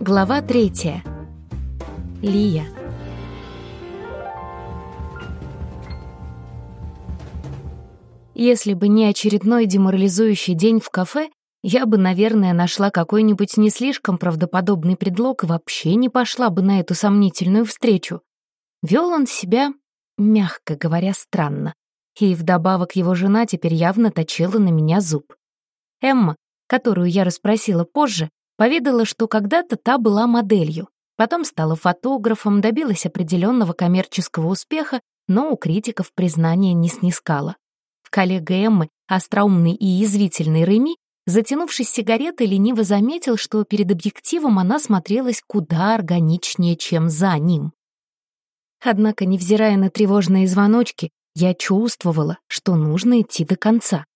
Глава третья. Лия. Если бы не очередной деморализующий день в кафе, я бы, наверное, нашла какой-нибудь не слишком правдоподобный предлог и вообще не пошла бы на эту сомнительную встречу. Вел он себя, мягко говоря, странно. И вдобавок его жена теперь явно точила на меня зуб. Эмма, которую я расспросила позже, поведала, что когда-то та была моделью, потом стала фотографом, добилась определенного коммерческого успеха, но у критиков признания не снискала. Коллега Эммы, остроумный и язвительный Реми, затянувшись сигаретой, лениво заметил, что перед объективом она смотрелась куда органичнее, чем за ним. Однако, невзирая на тревожные звоночки, я чувствовала, что нужно идти до конца.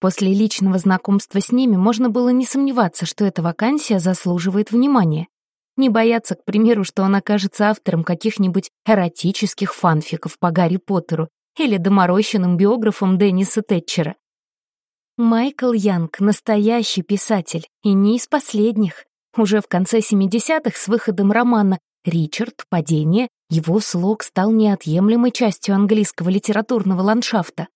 После личного знакомства с ними можно было не сомневаться, что эта вакансия заслуживает внимания. Не бояться, к примеру, что он окажется автором каких-нибудь эротических фанфиков по Гарри Поттеру или доморощенным биографом Денниса Тэтчера. Майкл Янг — настоящий писатель, и не из последних. Уже в конце 70-х с выходом романа «Ричард. Падение» его слог стал неотъемлемой частью английского литературного ландшафта.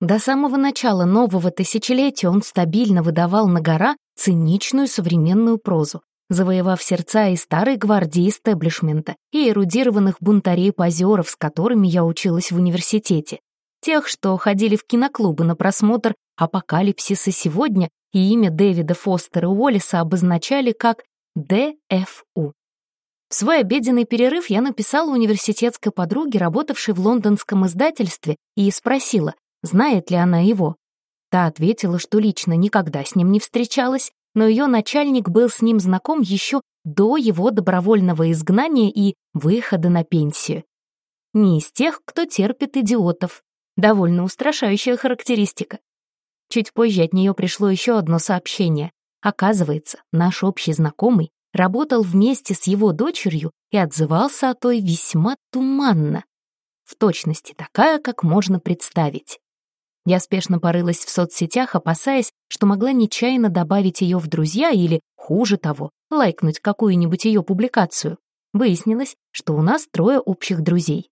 До самого начала нового тысячелетия он стабильно выдавал на гора циничную современную прозу, завоевав сердца и старой гвардии истеблишмента, и эрудированных бунтарей-позеров, с которыми я училась в университете. Тех, что ходили в киноклубы на просмотр «Апокалипсиса сегодня» и имя Дэвида Фостера Уоллиса обозначали как ДФУ. В свой обеденный перерыв я написала университетской подруге, работавшей в лондонском издательстве, и спросила, знает ли она его. Та ответила, что лично никогда с ним не встречалась, но ее начальник был с ним знаком еще до его добровольного изгнания и выхода на пенсию. Не из тех, кто терпит идиотов. Довольно устрашающая характеристика. Чуть позже от нее пришло еще одно сообщение. Оказывается, наш общий знакомый работал вместе с его дочерью и отзывался о той весьма туманно. В точности такая, как можно представить. Я спешно порылась в соцсетях, опасаясь, что могла нечаянно добавить ее в друзья или, хуже того, лайкнуть какую-нибудь ее публикацию. Выяснилось, что у нас трое общих друзей.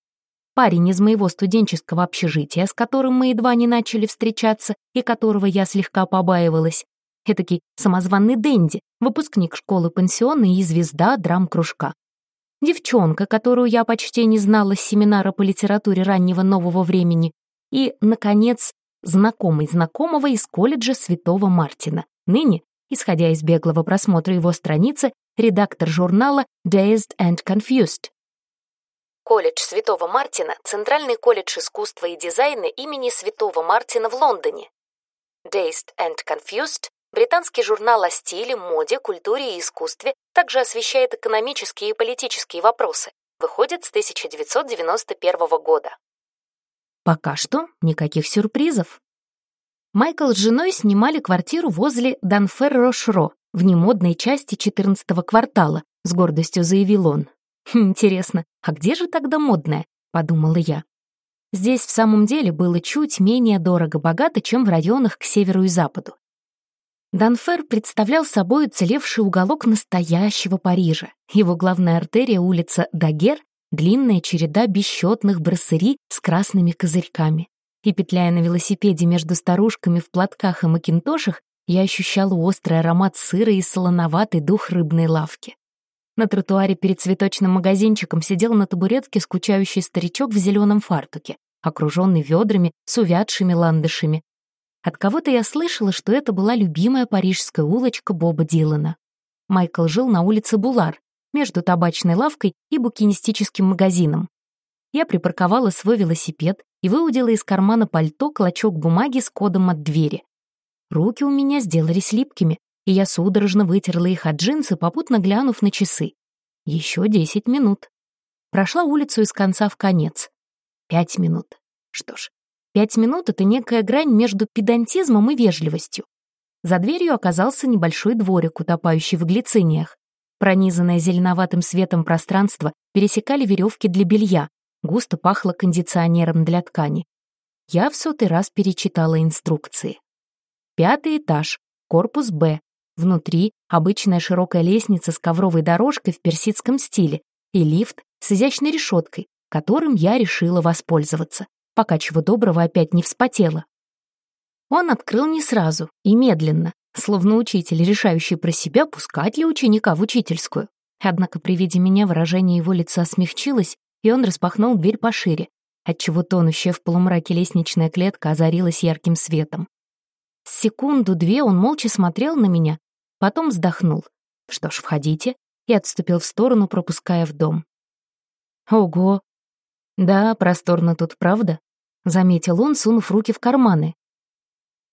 Парень из моего студенческого общежития, с которым мы едва не начали встречаться и которого я слегка побаивалась. Этакий самозванный Дэнди, выпускник школы-пансиона и звезда драм-кружка. Девчонка, которую я почти не знала с семинара по литературе раннего нового времени. И, наконец, знакомый знакомого из колледжа Святого Мартина. Ныне, исходя из беглого просмотра его страницы, редактор журнала Dazed and Confused. Колледж Святого Мартина — Центральный колледж искусства и дизайна имени Святого Мартина в Лондоне. Dazed and Confused — британский журнал о стиле, моде, культуре и искусстве, также освещает экономические и политические вопросы. Выходит с 1991 года. Пока что никаких сюрпризов. Майкл с женой снимали квартиру возле Данфер-Рошро в немодной части 14-го квартала, с гордостью заявил он. «Хм, «Интересно, а где же тогда модная?» — подумала я. Здесь в самом деле было чуть менее дорого-богато, чем в районах к северу и западу. Данфер представлял собой уцелевший уголок настоящего Парижа. Его главная артерия — улица Дагер, длинная череда бесчетных броссери с красными козырьками. И петляя на велосипеде между старушками в платках и макинтошах, я ощущала острый аромат сыра и солоноватый дух рыбной лавки. На тротуаре перед цветочным магазинчиком сидел на табуретке скучающий старичок в зеленом фартуке, окруженный ведрами с увядшими ландышами. От кого-то я слышала, что это была любимая парижская улочка Боба Дилана. Майкл жил на улице Булар, между табачной лавкой и букинистическим магазином. Я припарковала свой велосипед и выудила из кармана пальто клочок бумаги с кодом от двери. Руки у меня сделались липкими, и я судорожно вытерла их от джинсы, попутно глянув на часы. Еще десять минут. Прошла улицу из конца в конец. Пять минут. Что ж, пять минут — это некая грань между педантизмом и вежливостью. За дверью оказался небольшой дворик, утопающий в глициниях. Пронизанное зеленоватым светом пространство пересекали веревки для белья, густо пахло кондиционером для ткани. Я в сотый раз перечитала инструкции. Пятый этаж, корпус «Б», Внутри обычная широкая лестница с ковровой дорожкой в персидском стиле и лифт с изящной решеткой, которым я решила воспользоваться, пока чего доброго опять не вспотела. Он открыл не сразу и медленно, словно учитель, решающий про себя, пускать ли ученика в учительскую. Однако при виде меня выражение его лица смягчилось, и он распахнул дверь пошире, отчего тонущая в полумраке лестничная клетка озарилась ярким светом. Секунду-две он молча смотрел на меня, потом вздохнул. «Что ж, входите», и отступил в сторону, пропуская в дом. «Ого! Да, просторно тут, правда?» — заметил он, сунув руки в карманы.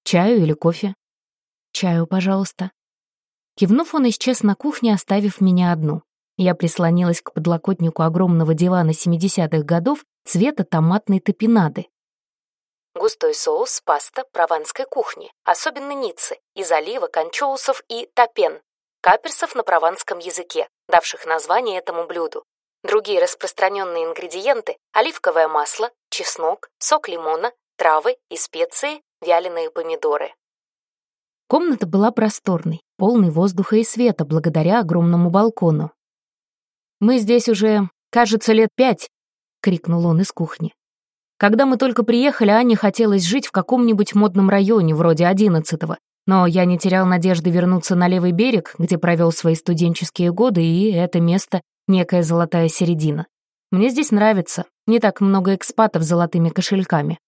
«Чаю или кофе?» «Чаю, пожалуйста». Кивнув, он исчез на кухне, оставив меня одну. Я прислонилась к подлокотнику огромного дивана 70-х годов цвета томатной топинады. Густой соус, паста прованской кухни, особенно ницы, из оливок, анчоусов и топен, каперсов на прованском языке, давших название этому блюду. Другие распространенные ингредиенты – оливковое масло, чеснок, сок лимона, травы и специи, вяленые помидоры. Комната была просторной, полной воздуха и света благодаря огромному балкону. «Мы здесь уже, кажется, лет пять», — крикнул он из кухни. «Когда мы только приехали, Ане хотелось жить в каком-нибудь модном районе, вроде одиннадцатого, но я не терял надежды вернуться на левый берег, где провел свои студенческие годы, и это место — некая золотая середина. Мне здесь нравится, не так много экспатов с золотыми кошельками».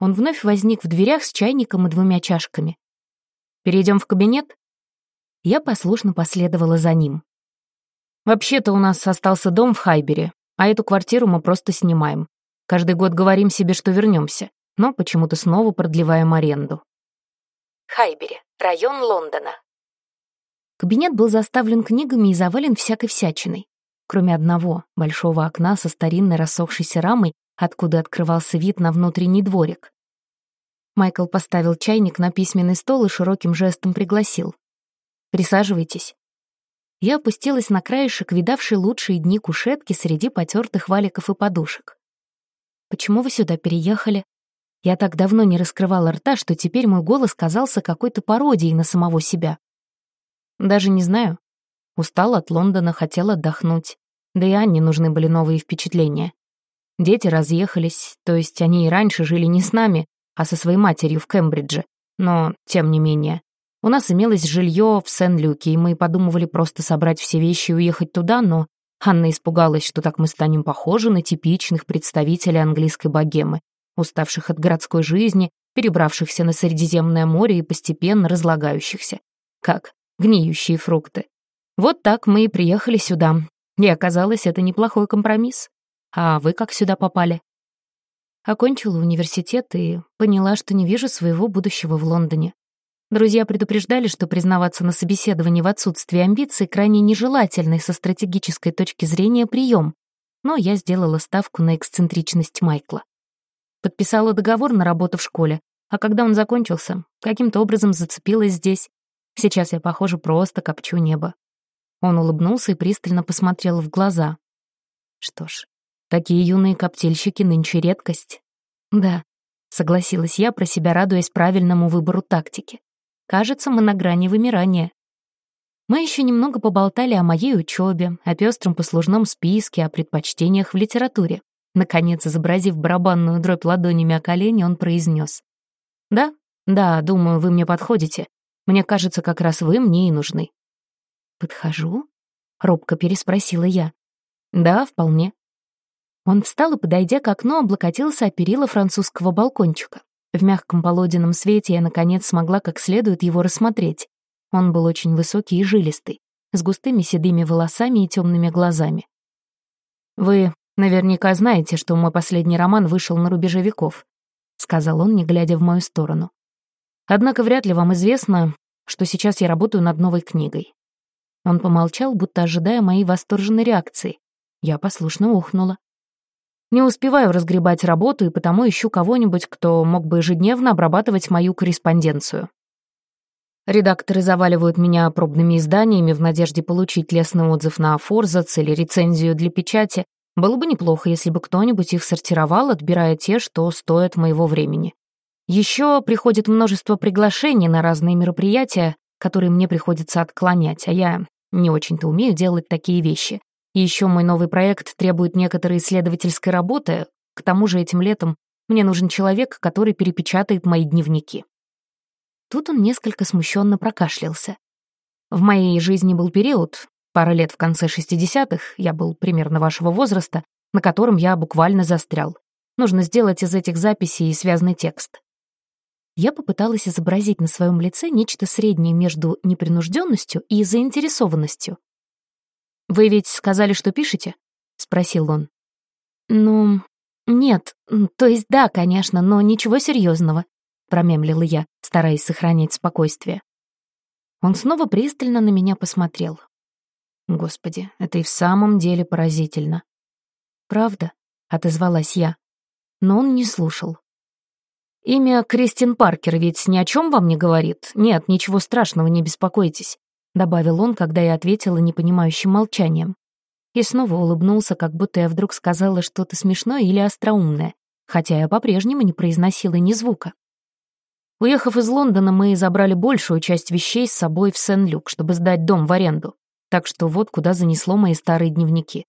Он вновь возник в дверях с чайником и двумя чашками. «Перейдем в кабинет?» Я послушно последовала за ним. Вообще-то у нас остался дом в Хайбере, а эту квартиру мы просто снимаем. Каждый год говорим себе, что вернемся, но почему-то снова продлеваем аренду. Хайбере, район Лондона. Кабинет был заставлен книгами и завален всякой всячиной. Кроме одного, большого окна со старинной рассохшейся рамой, откуда открывался вид на внутренний дворик. Майкл поставил чайник на письменный стол и широким жестом пригласил. «Присаживайтесь». Я опустилась на краешек, видавшей лучшие дни кушетки среди потертых валиков и подушек. «Почему вы сюда переехали?» Я так давно не раскрывала рта, что теперь мой голос казался какой-то пародией на самого себя. Даже не знаю. Устал от Лондона, хотел отдохнуть. Да и Анне нужны были новые впечатления. Дети разъехались, то есть они и раньше жили не с нами, а со своей матерью в Кембридже. Но, тем не менее, у нас имелось жилье в Сен-Люке, и мы подумывали просто собрать все вещи и уехать туда, но Анна испугалась, что так мы станем похожи на типичных представителей английской богемы, уставших от городской жизни, перебравшихся на Средиземное море и постепенно разлагающихся. Как гниющие фрукты. Вот так мы и приехали сюда. И оказалось, это неплохой компромисс. А вы как сюда попали? Окончила университет и поняла, что не вижу своего будущего в Лондоне. Друзья предупреждали, что признаваться на собеседовании в отсутствии амбиций крайне нежелательный со стратегической точки зрения прием, но я сделала ставку на эксцентричность Майкла. Подписала договор на работу в школе, а когда он закончился, каким-то образом зацепилась здесь. Сейчас я, похоже, просто копчу небо. Он улыбнулся и пристально посмотрел в глаза. Что ж, такие юные коптильщики нынче редкость. Да, согласилась я, про себя радуясь правильному выбору тактики. Кажется, мы на грани вымирания. Мы еще немного поболтали о моей учебе, о пестром послужном списке, о предпочтениях в литературе. Наконец, изобразив барабанную дробь ладонями о колени, он произнес. «Да, да, думаю, вы мне подходите. Мне кажется, как раз вы мне и нужны». «Подхожу?» — робко переспросила я. «Да, вполне». Он встал и, подойдя к окну, облокотился о перила французского балкончика. В мягком полуденном свете я, наконец, смогла как следует его рассмотреть. Он был очень высокий и жилистый, с густыми седыми волосами и темными глазами. «Вы наверняка знаете, что мой последний роман вышел на рубеже веков», — сказал он, не глядя в мою сторону. «Однако вряд ли вам известно, что сейчас я работаю над новой книгой». Он помолчал, будто ожидая моей восторженной реакции. Я послушно ухнула. Не успеваю разгребать работу, и потому ищу кого-нибудь, кто мог бы ежедневно обрабатывать мою корреспонденцию. Редакторы заваливают меня пробными изданиями в надежде получить лестный отзыв на Форзац или рецензию для печати. Было бы неплохо, если бы кто-нибудь их сортировал, отбирая те, что стоят моего времени. Еще приходит множество приглашений на разные мероприятия, которые мне приходится отклонять, а я не очень-то умею делать такие вещи. Еще мой новый проект требует некоторой исследовательской работы. К тому же этим летом мне нужен человек, который перепечатает мои дневники. Тут он несколько смущенно прокашлялся. В моей жизни был период, пара лет в конце 60-х, я был примерно вашего возраста, на котором я буквально застрял. Нужно сделать из этих записей связанный текст. Я попыталась изобразить на своем лице нечто среднее между непринужденностью и заинтересованностью. «Вы ведь сказали, что пишете?» — спросил он. «Ну, нет, то есть да, конечно, но ничего серьезного, промемлила я, стараясь сохранять спокойствие. Он снова пристально на меня посмотрел. Господи, это и в самом деле поразительно. «Правда?» — отозвалась я. Но он не слушал. «Имя Кристин Паркер ведь ни о чем вам не говорит? Нет, ничего страшного, не беспокойтесь», — добавил он, когда я ответила непонимающим молчанием. И снова улыбнулся, как будто я вдруг сказала что-то смешное или остроумное, хотя я по-прежнему не произносила ни звука. Уехав из Лондона, мы забрали большую часть вещей с собой в Сен-Люк, чтобы сдать дом в аренду. Так что вот куда занесло мои старые дневники.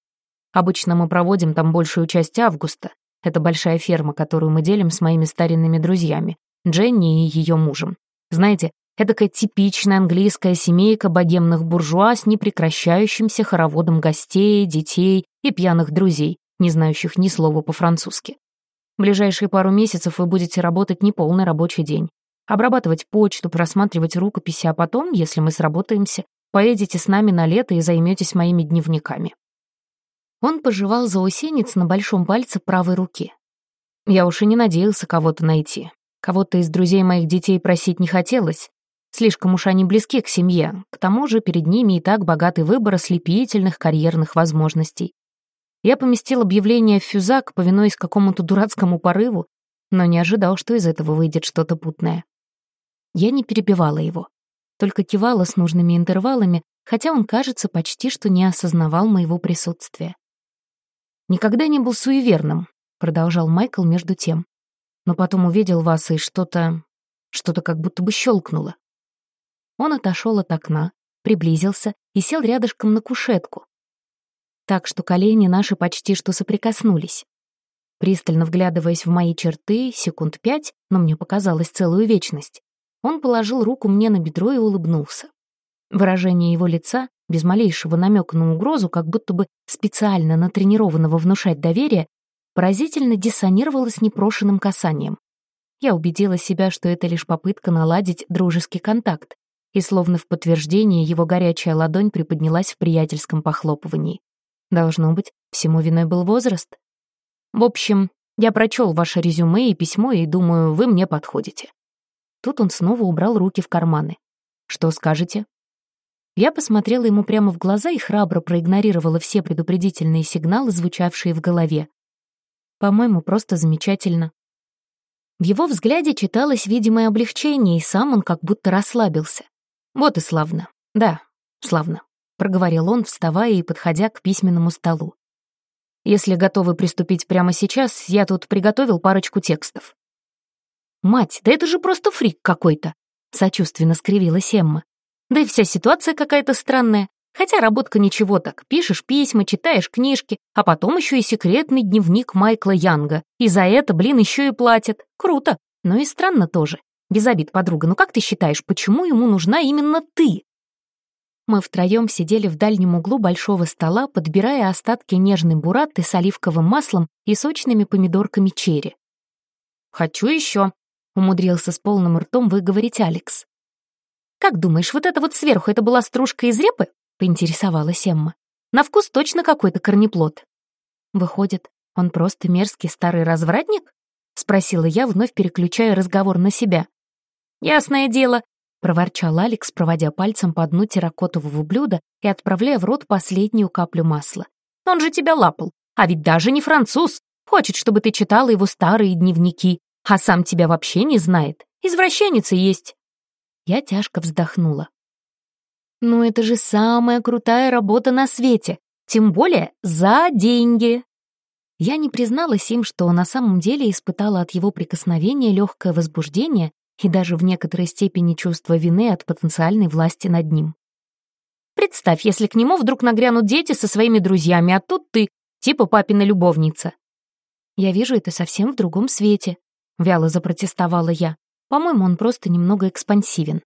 Обычно мы проводим там большую часть августа. Это большая ферма, которую мы делим с моими старинными друзьями, Дженни и ее мужем. Знаете, Эдакая типичная английская семейка богемных буржуа с непрекращающимся хороводом гостей, детей и пьяных друзей, не знающих ни слова по-французски. В ближайшие пару месяцев вы будете работать неполный рабочий день. Обрабатывать почту, просматривать рукописи, а потом, если мы сработаемся, поедете с нами на лето и займетесь моими дневниками. Он пожевал заусенец на большом пальце правой руки. Я уж и не надеялся кого-то найти. Кого-то из друзей моих детей просить не хотелось, Слишком уж они близки к семье, к тому же перед ними и так богатый выбор ослепительных карьерных возможностей. Я поместил объявление в фюзак, повинуясь какому-то дурацкому порыву, но не ожидал, что из этого выйдет что-то путное. Я не перебивала его, только кивала с нужными интервалами, хотя он, кажется, почти что не осознавал моего присутствия. «Никогда не был суеверным», — продолжал Майкл между тем. «Но потом увидел вас, и что-то... что-то как будто бы щелкнуло. Он отошел от окна, приблизился и сел рядышком на кушетку. Так что колени наши почти что соприкоснулись. Пристально вглядываясь в мои черты, секунд пять, но мне показалось целую вечность, он положил руку мне на бедро и улыбнулся. Выражение его лица, без малейшего намека на угрозу, как будто бы специально натренированного внушать доверие, поразительно диссонировало с непрошенным касанием. Я убедила себя, что это лишь попытка наладить дружеский контакт, и словно в подтверждение его горячая ладонь приподнялась в приятельском похлопывании. Должно быть, всему виной был возраст. В общем, я прочел ваше резюме и письмо, и думаю, вы мне подходите. Тут он снова убрал руки в карманы. Что скажете? Я посмотрела ему прямо в глаза и храбро проигнорировала все предупредительные сигналы, звучавшие в голове. По-моему, просто замечательно. В его взгляде читалось видимое облегчение, и сам он как будто расслабился. «Вот и славно. Да, славно», — проговорил он, вставая и подходя к письменному столу. «Если готовы приступить прямо сейчас, я тут приготовил парочку текстов». «Мать, да это же просто фрик какой-то!» — сочувственно скривилась Эмма. «Да и вся ситуация какая-то странная. Хотя работка ничего так. Пишешь письма, читаешь книжки, а потом еще и секретный дневник Майкла Янга. И за это, блин, еще и платят. Круто. Но и странно тоже. Без обид, подруга, но как ты считаешь, почему ему нужна именно ты?» Мы втроем сидели в дальнем углу большого стола, подбирая остатки нежной бураты с оливковым маслом и сочными помидорками черри. «Хочу еще», — умудрился с полным ртом выговорить Алекс. «Как думаешь, вот это вот сверху, это была стружка из репы?» — поинтересовалась Эмма. «На вкус точно какой-то корнеплод». «Выходит, он просто мерзкий старый развратник?» — спросила я, вновь переключая разговор на себя. «Ясное дело», — проворчал Алекс, проводя пальцем по дну терракотового блюда и отправляя в рот последнюю каплю масла. «Он же тебя лапал, а ведь даже не француз. Хочет, чтобы ты читала его старые дневники, а сам тебя вообще не знает. Извращенец есть». Я тяжко вздохнула. «Ну это же самая крутая работа на свете, тем более за деньги». Я не призналась им, что на самом деле испытала от его прикосновения легкое возбуждение и даже в некоторой степени чувство вины от потенциальной власти над ним. Представь, если к нему вдруг нагрянут дети со своими друзьями, а тут ты, типа папина любовница. Я вижу это совсем в другом свете, вяло запротестовала я. По-моему, он просто немного экспансивен.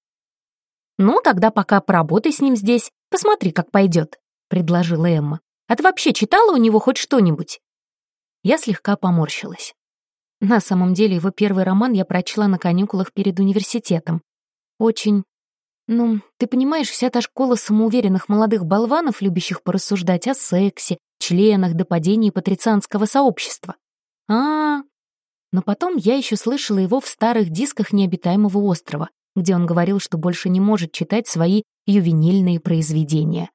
Ну, тогда пока поработай с ним здесь, посмотри, как пойдет, предложила Эмма. А ты вообще читала у него хоть что-нибудь? Я слегка поморщилась. На самом деле, его первый роман я прочла на каникулах перед университетом. Очень... Ну, ты понимаешь, вся та школа самоуверенных молодых болванов, любящих порассуждать о сексе, членах до падения патрицианского сообщества. А, -а, Но потом я еще слышала его в старых дисках необитаемого острова, где он говорил, что больше не может читать свои ювенильные произведения.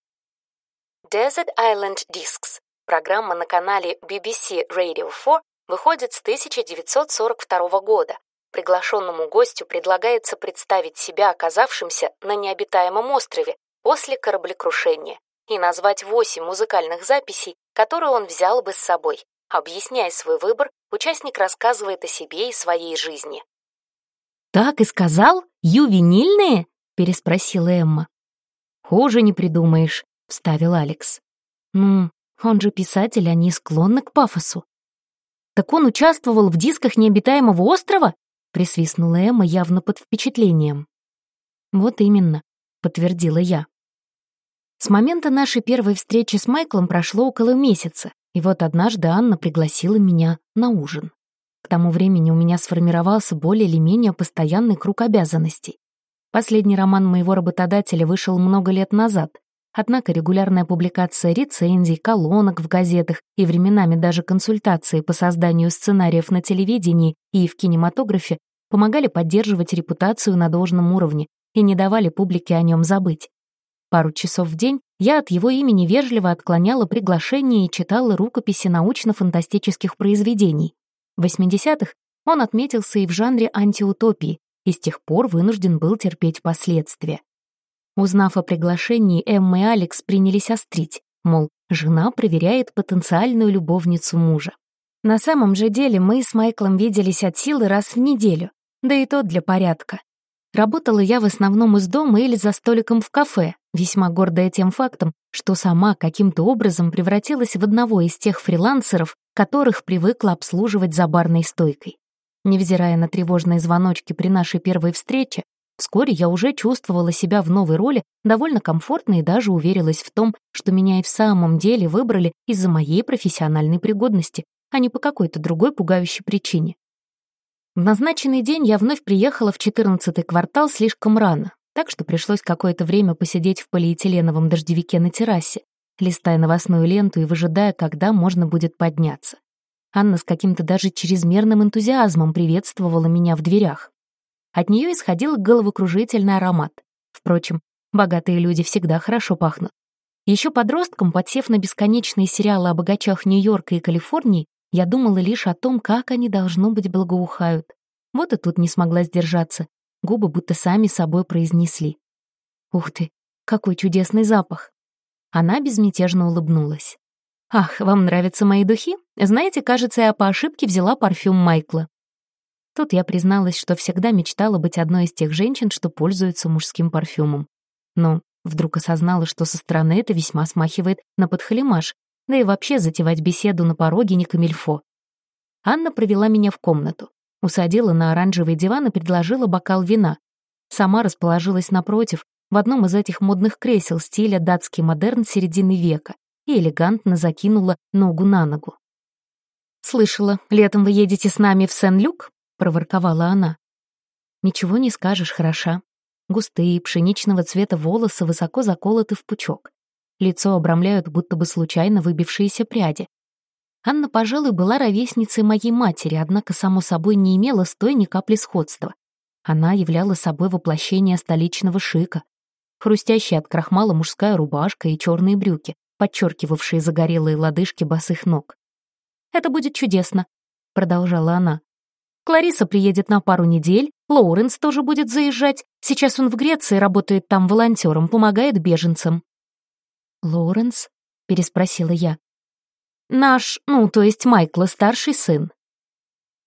Desert Island Discs — программа на канале BBC Radio 4 выходит с 1942 года. Приглашенному гостю предлагается представить себя оказавшимся на необитаемом острове после кораблекрушения и назвать восемь музыкальных записей, которые он взял бы с собой. Объясняя свой выбор, участник рассказывает о себе и своей жизни. «Так и сказал? Ювенильные?» — переспросила Эмма. «Хуже не придумаешь», — вставил Алекс. «Ну, он же писатель, они склонны к пафосу. «Так он участвовал в дисках необитаемого острова?» — присвистнула Эмма явно под впечатлением. «Вот именно», — подтвердила я. С момента нашей первой встречи с Майклом прошло около месяца, и вот однажды Анна пригласила меня на ужин. К тому времени у меня сформировался более или менее постоянный круг обязанностей. Последний роман моего работодателя вышел много лет назад, Однако регулярная публикация рецензий, колонок в газетах и временами даже консультации по созданию сценариев на телевидении и в кинематографе помогали поддерживать репутацию на должном уровне и не давали публике о нем забыть. Пару часов в день я от его имени вежливо отклоняла приглашения и читала рукописи научно-фантастических произведений. В 80-х он отметился и в жанре антиутопии, и с тех пор вынужден был терпеть последствия. Узнав о приглашении, Эмма и Алекс принялись острить, мол, жена проверяет потенциальную любовницу мужа. На самом же деле мы с Майклом виделись от силы раз в неделю, да и то для порядка. Работала я в основном из дома или за столиком в кафе, весьма гордая тем фактом, что сама каким-то образом превратилась в одного из тех фрилансеров, которых привыкла обслуживать за барной стойкой. Невзирая на тревожные звоночки при нашей первой встрече, Вскоре я уже чувствовала себя в новой роли довольно комфортно и даже уверилась в том, что меня и в самом деле выбрали из-за моей профессиональной пригодности, а не по какой-то другой пугающей причине. В назначенный день я вновь приехала в 14-й квартал слишком рано, так что пришлось какое-то время посидеть в полиэтиленовом дождевике на террасе, листая новостную ленту и выжидая, когда можно будет подняться. Анна с каким-то даже чрезмерным энтузиазмом приветствовала меня в дверях. От нее исходил головокружительный аромат. Впрочем, богатые люди всегда хорошо пахнут. Еще подростком, подсев на бесконечные сериалы о богачах Нью-Йорка и Калифорнии, я думала лишь о том, как они, должно быть, благоухают. Вот и тут не смогла сдержаться. Губы будто сами собой произнесли. «Ух ты, какой чудесный запах!» Она безмятежно улыбнулась. «Ах, вам нравятся мои духи? Знаете, кажется, я по ошибке взяла парфюм Майкла. Тут я призналась, что всегда мечтала быть одной из тех женщин, что пользуются мужским парфюмом. Но вдруг осознала, что со стороны это весьма смахивает на подхалимаш, да и вообще затевать беседу на пороге не камильфо. Анна провела меня в комнату, усадила на оранжевый диван и предложила бокал вина. Сама расположилась напротив, в одном из этих модных кресел стиля датский модерн середины века и элегантно закинула ногу на ногу. «Слышала, летом вы едете с нами в Сен-Люк?» Проворковала она. Ничего не скажешь, хороша. Густые, пшеничного цвета волосы высоко заколоты в пучок. Лицо обрамляют будто бы случайно выбившиеся пряди. Анна, пожалуй, была ровесницей моей матери, однако, само собой, не имела с той ни капли сходства. Она являла собой воплощение столичного шика. Хрустящая от крахмала мужская рубашка и черные брюки, подчеркивавшие загорелые лодыжки босых ног. «Это будет чудесно», — продолжала она. Клариса приедет на пару недель, Лоуренс тоже будет заезжать. Сейчас он в Греции, работает там волонтером, помогает беженцам». «Лоуренс?» — переспросила я. «Наш, ну, то есть Майкла, старший сын».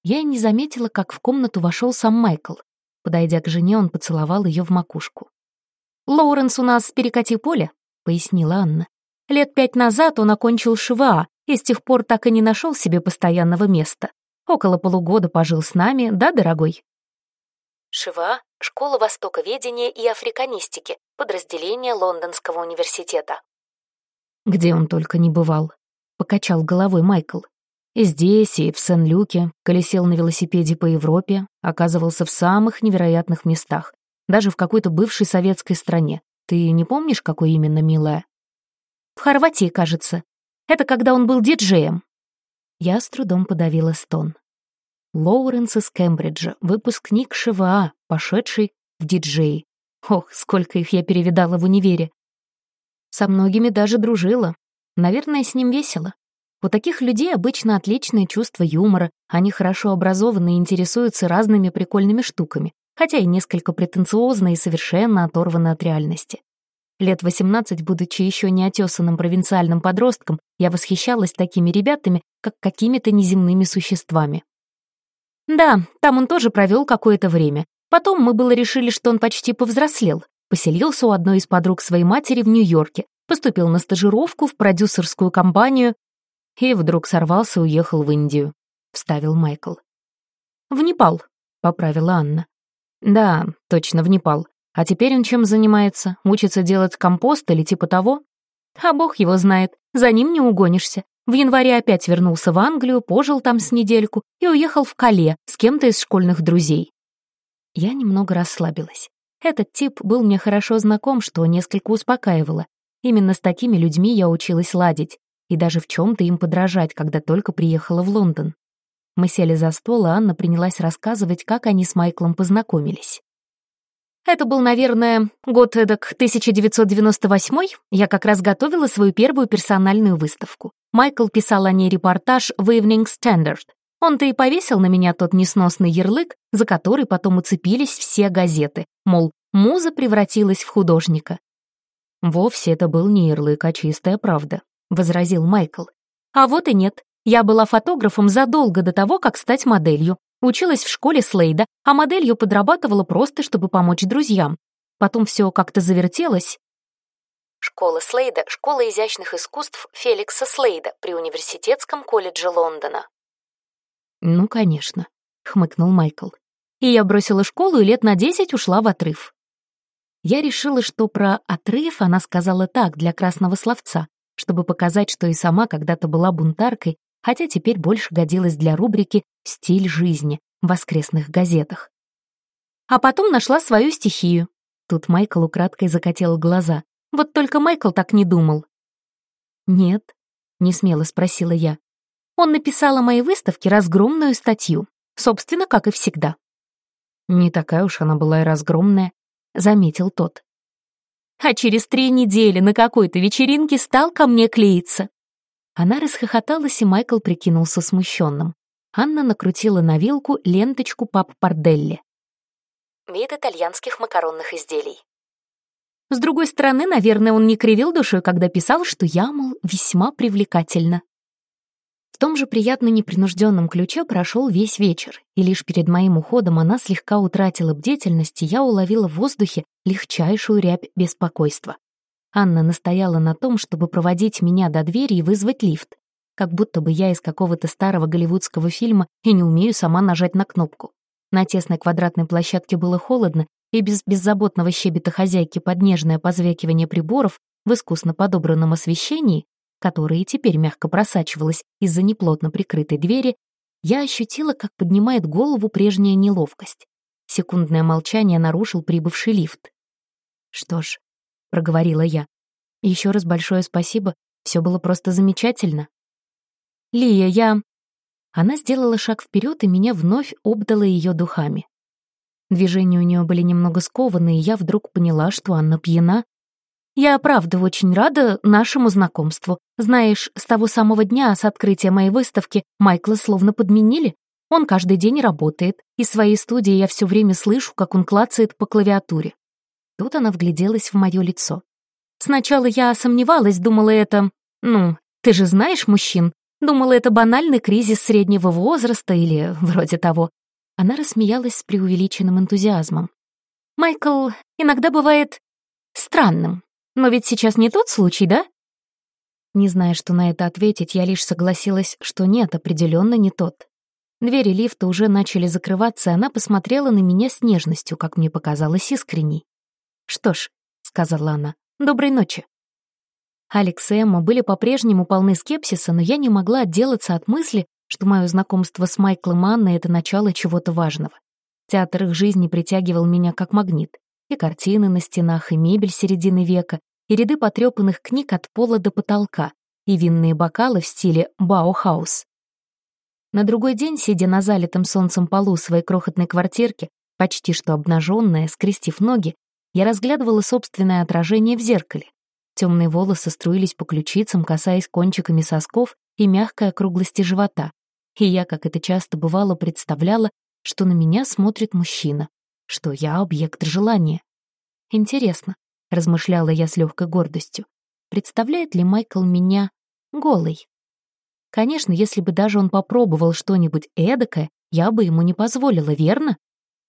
Я и не заметила, как в комнату вошел сам Майкл. Подойдя к жене, он поцеловал ее в макушку. «Лоуренс у нас перекати поле», — пояснила Анна. «Лет пять назад он окончил ШВА и с тех пор так и не нашел себе постоянного места. Около полугода пожил с нами, да, дорогой?» ШВА — Школа Востоковедения и Африканистики, подразделение Лондонского университета. «Где он только не бывал», — покачал головой Майкл. И здесь, и в Сен-Люке, колесил на велосипеде по Европе, оказывался в самых невероятных местах, даже в какой-то бывшей советской стране. Ты не помнишь, какой именно, милая? В Хорватии, кажется. Это когда он был диджеем. Я с трудом подавила стон. Лоуренс из Кембриджа, выпускник ШВА, пошедший в диджеи. Ох, сколько их я перевидала в универе. Со многими даже дружила. Наверное, с ним весело. У таких людей обычно отличное чувство юмора, они хорошо образованы и интересуются разными прикольными штуками, хотя и несколько претенциозны и совершенно оторваны от реальности. Лет 18, будучи еще неотесанным провинциальным подростком, я восхищалась такими ребятами, как какими-то неземными существами. Да, там он тоже провел какое-то время. Потом мы было решили, что он почти повзрослел. Поселился у одной из подруг своей матери в Нью-Йорке, поступил на стажировку в продюсерскую компанию и вдруг сорвался и уехал в Индию», — вставил Майкл. «В Непал», — поправила Анна. «Да, точно, в Непал. А теперь он чем занимается? Учится делать компост или типа того?» «А бог его знает. За ним не угонишься. В январе опять вернулся в Англию, пожил там с недельку и уехал в Кале с кем-то из школьных друзей». Я немного расслабилась. Этот тип был мне хорошо знаком, что несколько успокаивало. Именно с такими людьми я училась ладить и даже в чем-то им подражать, когда только приехала в Лондон. Мы сели за стол, и Анна принялась рассказывать, как они с Майклом познакомились. Это был, наверное, год эдак 1998 Я как раз готовила свою первую персональную выставку. Майкл писал о ней репортаж в Evening Standard. Он-то и повесил на меня тот несносный ярлык, за который потом уцепились все газеты, мол, муза превратилась в художника. Вовсе это был не ярлык, а чистая правда возразил Майкл. А вот и нет. Я была фотографом задолго до того, как стать моделью. Училась в школе Слейда, а моделью подрабатывала просто, чтобы помочь друзьям. Потом все как-то завертелось. Школа Слейда — школа изящных искусств Феликса Слейда при Университетском колледже Лондона. «Ну, конечно», — хмыкнул Майкл. «И я бросила школу и лет на десять ушла в отрыв». Я решила, что про отрыв она сказала так, для красного словца, чтобы показать, что и сама когда-то была бунтаркой, хотя теперь больше годилась для рубрики «Стиль жизни» в воскресных газетах. А потом нашла свою стихию. Тут Майкл украдкой закатил глаза. Вот только Майкл так не думал. «Нет», — несмело спросила я. Он написал о моей выставке разгромную статью, собственно, как и всегда. «Не такая уж она была и разгромная», — заметил тот а через три недели на какой-то вечеринке стал ко мне клеиться. Она расхохоталась, и Майкл прикинулся смущенным. Анна накрутила на вилку ленточку пап Парделли. Вид итальянских макаронных изделий. С другой стороны, наверное, он не кривил душой, когда писал, что я, мол, весьма привлекательна том же приятно непринужденном ключе прошел весь вечер, и лишь перед моим уходом она слегка утратила бдительность, и я уловила в воздухе легчайшую рябь беспокойства. Анна настояла на том, чтобы проводить меня до двери и вызвать лифт, как будто бы я из какого-то старого голливудского фильма и не умею сама нажать на кнопку. На тесной квадратной площадке было холодно, и без беззаботного щебета хозяйки под нежное позвякивание приборов в искусно подобранном освещении которая и теперь мягко просачивалась из-за неплотно прикрытой двери, я ощутила, как поднимает голову прежняя неловкость. Секундное молчание нарушил прибывший лифт. «Что ж», — проговорила я, — «еще раз большое спасибо, все было просто замечательно». «Лия, я...» Она сделала шаг вперед, и меня вновь обдала ее духами. Движения у нее были немного скованы, и я вдруг поняла, что Анна пьяна я правда очень рада нашему знакомству. Знаешь, с того самого дня, с открытия моей выставки, Майкла словно подменили. Он каждый день работает. Из своей студии я все время слышу, как он клацает по клавиатуре. Тут она вгляделась в мое лицо. Сначала я сомневалась, думала это... Ну, ты же знаешь мужчин. Думала, это банальный кризис среднего возраста или вроде того. Она рассмеялась с преувеличенным энтузиазмом. «Майкл иногда бывает странным, но ведь сейчас не тот случай, да?» Не зная, что на это ответить, я лишь согласилась, что нет, определенно не тот. Двери лифта уже начали закрываться, и она посмотрела на меня с нежностью, как мне показалось искренней. «Что ж», — сказала она, — «доброй ночи». Алекс и Эмма были по-прежнему полны скепсиса, но я не могла отделаться от мысли, что мое знакомство с Майклом Анной — это начало чего-то важного. Театр их жизни притягивал меня как магнит. И картины на стенах, и мебель середины века, и ряды потрепанных книг от пола до потолка, и винные бокалы в стиле Баухаус. На другой день, сидя на залитом солнцем полу своей крохотной квартирки, почти что обнаженная, скрестив ноги, я разглядывала собственное отражение в зеркале. Темные волосы струились по ключицам, касаясь кончиками сосков и мягкой округлости живота. И я, как это часто бывало, представляла, что на меня смотрит мужчина, что я объект желания. Интересно, размышляла я с легкой гордостью, представляет ли Майкл меня голой? Конечно, если бы даже он попробовал что-нибудь эдакое, я бы ему не позволила, верно?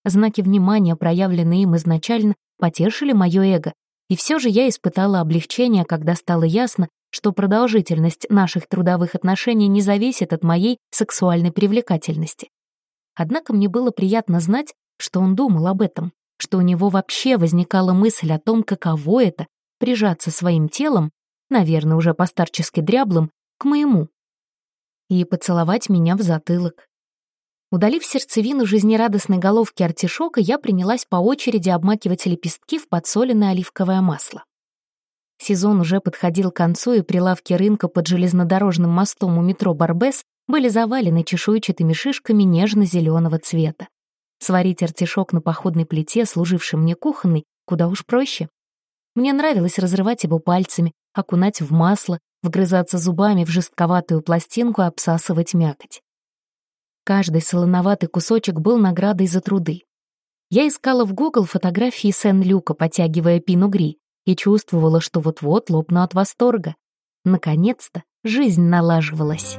Знаки внимания, проявленные им изначально, потешили мое эго, и все же я испытала облегчение, когда стало ясно, что продолжительность наших трудовых отношений не зависит от моей сексуальной привлекательности. Однако мне было приятно знать, что он думал об этом, что у него вообще возникала мысль о том, каково это — прижаться своим телом, наверное, уже постарчески дряблым, к моему. И поцеловать меня в затылок. Удалив сердцевину жизнерадостной головки артишока, я принялась по очереди обмакивать лепестки в подсоленное оливковое масло. Сезон уже подходил к концу, и прилавки рынка под железнодорожным мостом у метро Барбес были завалены чешуйчатыми шишками нежно-зеленого цвета. Сварить артишок на походной плите, служившей мне кухонной, куда уж проще. Мне нравилось разрывать его пальцами, окунать в масло, вгрызаться зубами в жестковатую пластинку и обсасывать мякоть. Каждый солоноватый кусочек был наградой за труды. Я искала в Google фотографии Сен-Люка, потягивая пину гри, и чувствовала, что вот-вот лопну от восторга. Наконец-то жизнь налаживалась.